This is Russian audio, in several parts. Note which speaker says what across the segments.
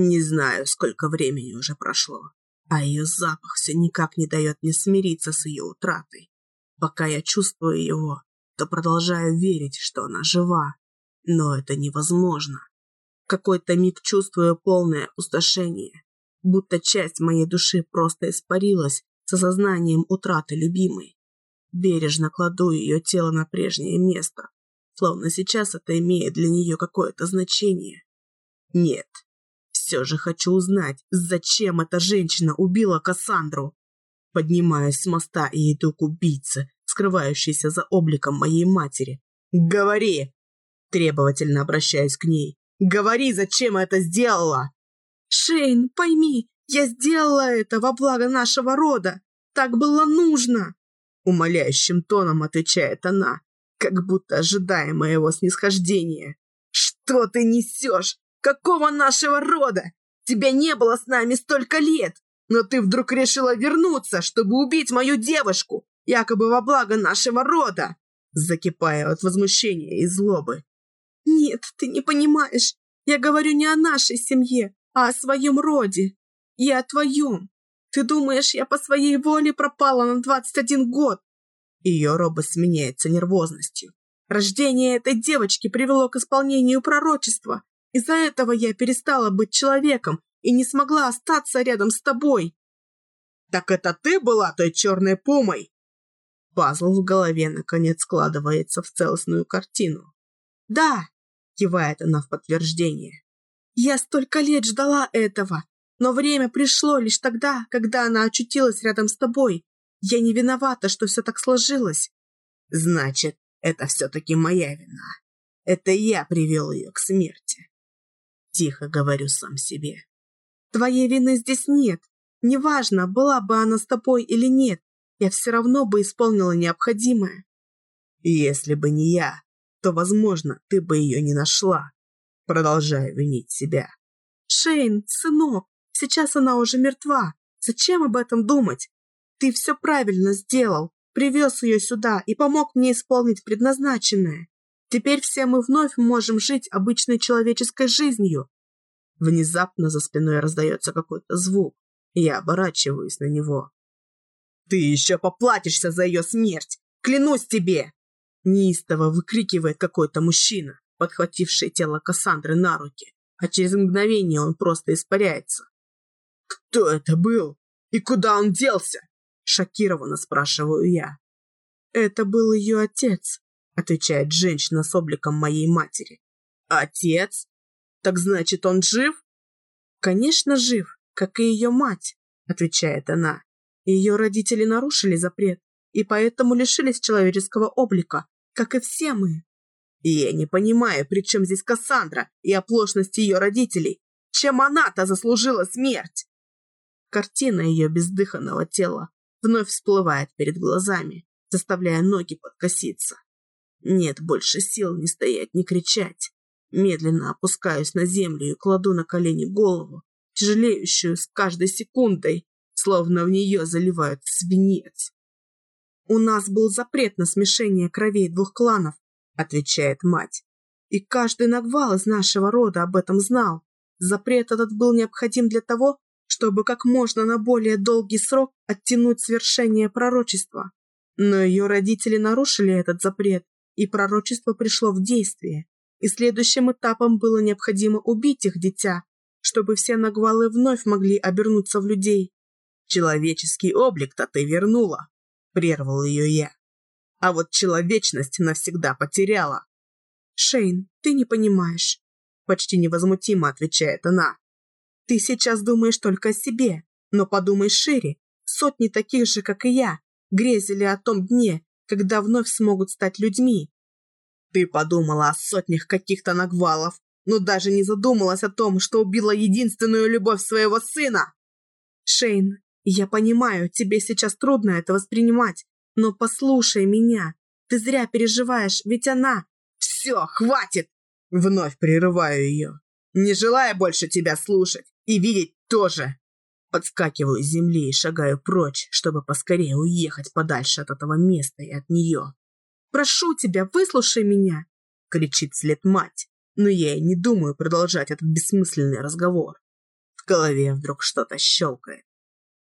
Speaker 1: Не знаю, сколько времени уже прошло, а ее запах все никак не дает мне смириться с ее утратой. Пока я чувствую его, то продолжаю верить, что она жива. Но это невозможно. Какой-то миг чувствую полное опустошение, будто часть моей души просто испарилась с осознанием утраты любимой. Бережно кладу ее тело на прежнее место, словно сейчас это имеет для нее какое-то значение. Нет, все же хочу узнать, зачем эта женщина убила Кассандру. Поднимаюсь с моста и иду к убийце, скрывающейся за обликом моей матери. «Говори!» Требовательно обращаюсь к ней. «Говори, зачем это сделала?»
Speaker 2: «Шейн, пойми, я сделала это во благо нашего рода. Так было нужно!»
Speaker 1: Умоляющим тоном отвечает она, как будто ожидая моего снисхождения. «Что ты несешь? Какого нашего рода? Тебя не было с нами столько лет, но ты вдруг решила вернуться, чтобы убить мою девушку, якобы во благо нашего рода!» Закипая от возмущения и злобы.
Speaker 2: «Нет, ты не понимаешь. Я говорю не о нашей семье, а о своем роде. И о твоем. Ты думаешь, я по своей воле пропала на 21 год?»
Speaker 1: Ее робость сменяется нервозностью. Рождение этой девочки привело к исполнению пророчества. Из-за этого я перестала быть человеком и не смогла остаться рядом с тобой. Так это ты была той черной пумой? Пазл в голове наконец складывается в целостную картину.
Speaker 2: Да,
Speaker 1: кивает она в подтверждение.
Speaker 2: Я столько лет ждала этого, но время пришло лишь тогда, когда она очутилась рядом с тобой. Я не виновата, что все так сложилось.
Speaker 1: Значит, это все-таки моя вина. Это я привел ее к смерти. Тихо говорю сам себе.
Speaker 2: Твоей вины здесь нет. Неважно, была бы она с тобой или нет, я все равно бы исполнила необходимое.
Speaker 1: Если бы не я, то, возможно, ты бы ее не нашла. Продолжаю винить себя.
Speaker 2: Шейн, сынок, сейчас она уже мертва. Зачем об этом думать? Ты все правильно сделал. Привез ее сюда и помог мне исполнить предназначенное. Теперь все мы вновь можем жить обычной человеческой жизнью.
Speaker 1: Внезапно за спиной раздается какой-то звук, я оборачиваюсь на него. «Ты еще поплатишься за ее смерть! Клянусь тебе!» Неистово выкрикивает какой-то мужчина, подхвативший тело Кассандры на руки, а через мгновение он просто испаряется. «Кто это был? И куда он делся?» Шокированно спрашиваю я.
Speaker 2: «Это был ее отец»,
Speaker 1: отвечает женщина с обликом моей матери. «Отец? Так значит, он жив?»
Speaker 2: «Конечно, жив, как и ее мать», отвечает она. Ее родители нарушили запрет и поэтому лишились человеческого облика, как и все мы.
Speaker 1: Я не понимаю, при чем здесь Кассандра и оплошность ее родителей. Чем она-то заслужила смерть? Картина ее бездыханного тела вновь всплывает перед глазами, заставляя ноги подкоситься. Нет больше сил ни стоять, ни кричать. Медленно опускаюсь на землю и кладу на колени голову, тяжелеющую с каждой секундой, словно в нее заливают свинец.
Speaker 2: «У нас был запрет на смешение кровей двух кланов», — отвечает мать. «И каждый нагвал из нашего рода об этом знал. Запрет этот был необходим для того, чтобы как можно на более долгий срок оттянуть свершение пророчества. Но ее родители нарушили этот запрет, и пророчество пришло в действие. И следующим этапом было необходимо убить их дитя, чтобы все нагвалы вновь могли обернуться в людей.
Speaker 1: «Человеческий облик-то ты вернула», — прервал ее я. «А вот человечность навсегда потеряла».
Speaker 2: «Шейн, ты не понимаешь», — почти невозмутимо отвечает она. «Ты сейчас думаешь только о себе, но подумай шире. Сотни таких же, как и я, грезили о том дне, когда вновь смогут стать людьми.
Speaker 1: Ты подумала о сотнях каких-то нагвалов, но даже не задумалась о том, что убила единственную любовь своего сына.
Speaker 2: Шейн, я понимаю, тебе сейчас трудно это воспринимать, но послушай меня. Ты зря переживаешь, ведь она...
Speaker 1: Все, хватит! Вновь прерываю ее. Не желая больше тебя слушать и видеть тоже. Подскакиваю с земли и шагаю прочь, чтобы поскорее уехать подальше от этого места и от нее.
Speaker 2: «Прошу тебя, выслушай меня!» — кричит след мать, но я и не думаю продолжать этот бессмысленный разговор.
Speaker 1: голове вдруг что-то щелкает.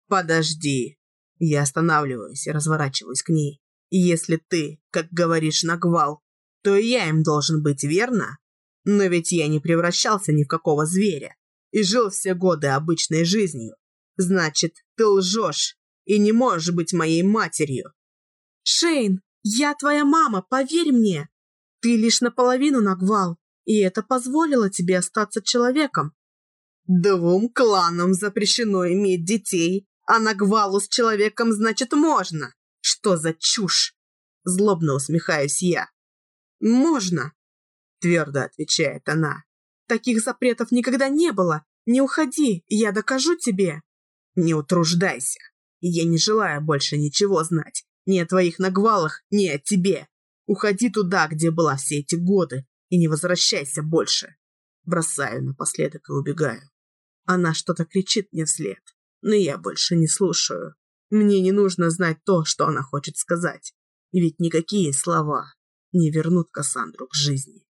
Speaker 1: «Подожди!» Я останавливаюсь и разворачиваюсь к ней. «Если ты, как говоришь, нагвал, то и я им должен быть, верно? Но ведь я не превращался ни в какого зверя и жил все годы обычной жизнью. Значит, ты лжешь и не можешь быть моей матерью».
Speaker 2: «Шейн, я твоя мама, поверь мне! Ты лишь наполовину нагвал, и это позволило тебе остаться человеком.
Speaker 1: Двум кланам запрещено иметь детей, а на гвалу с человеком, значит, можно. Что за чушь? Злобно усмехаюсь я.
Speaker 2: Можно,
Speaker 1: твердо отвечает она.
Speaker 2: Таких запретов никогда не было. Не уходи, я докажу тебе.
Speaker 1: Не утруждайся. Я не желаю больше ничего знать. Ни о твоих нагвалах, ни о тебе. Уходи туда, где была все эти годы, и не возвращайся больше. Бросаю напоследок и убегаю. Она что-то кричит мне вслед, но я больше не слушаю. Мне не нужно знать то, что она хочет сказать, ведь никакие слова не вернут Кассандру к жизни.